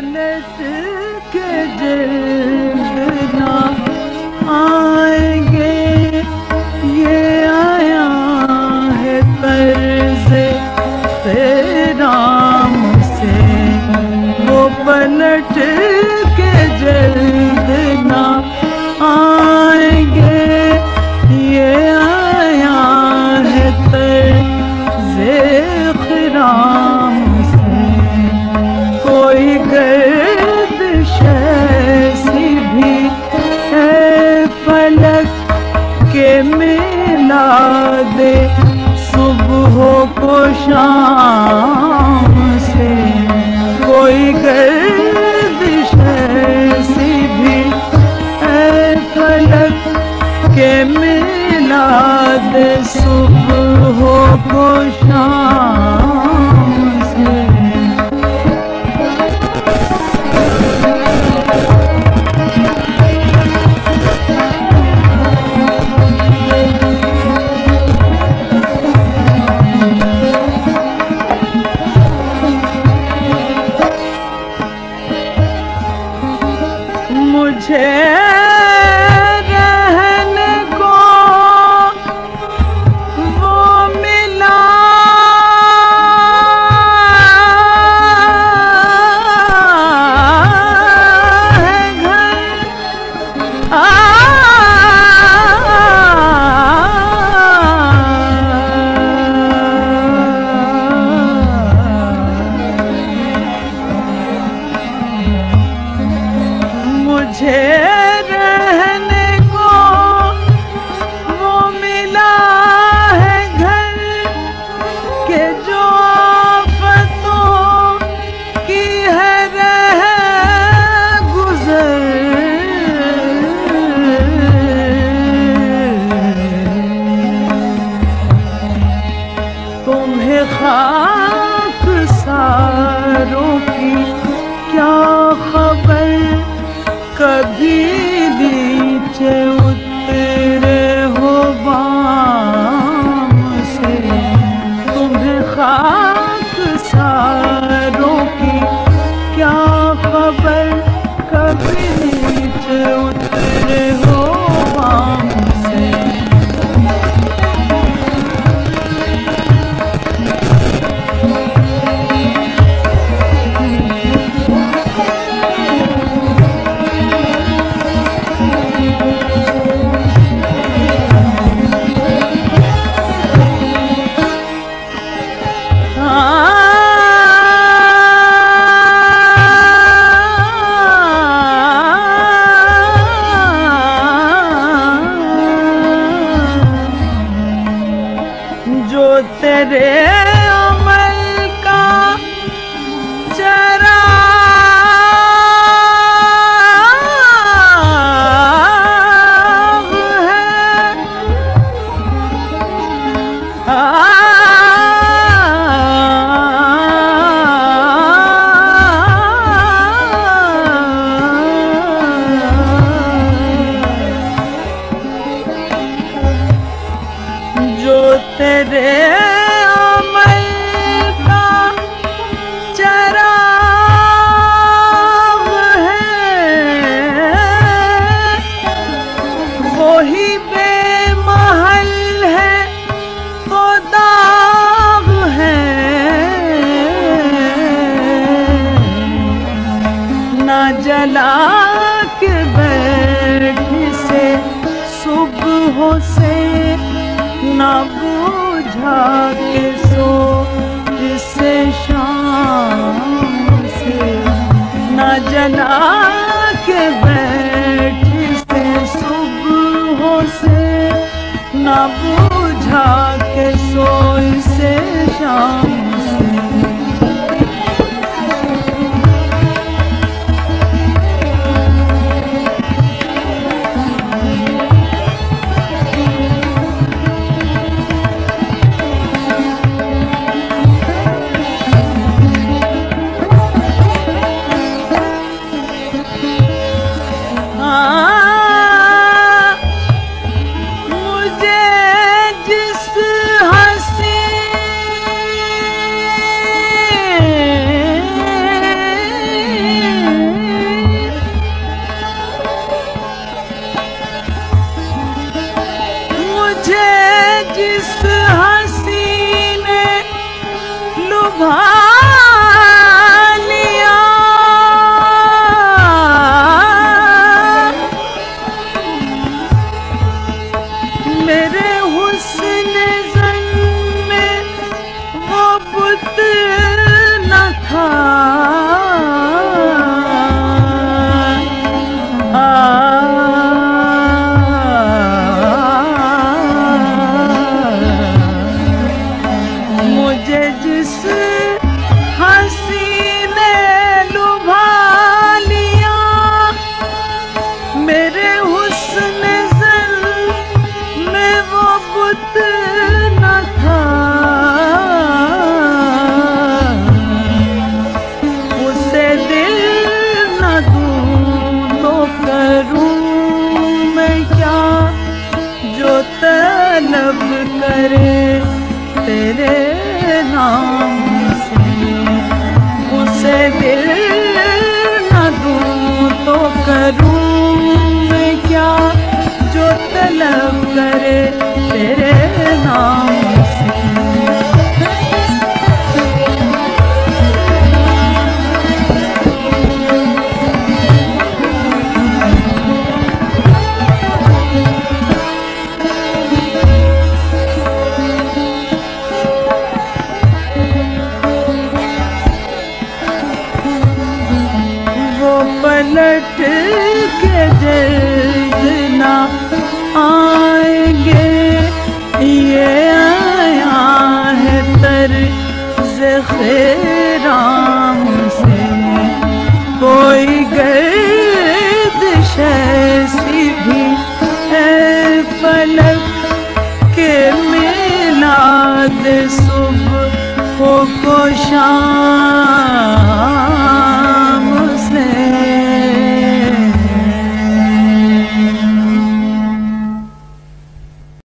جنت کے جلد نہ آئیں گے۔ یہ آیا ہے طرز سے۔ وہ پلٹ صبح کو شام کرے فلاک بیٹھ سے صبح سے نہ بوجھا کے سو جس سے شام سے نہ جلا کے بیٹھ سے صبح سے نہ بوجھا کے سو سے شام نام صبح ہو کو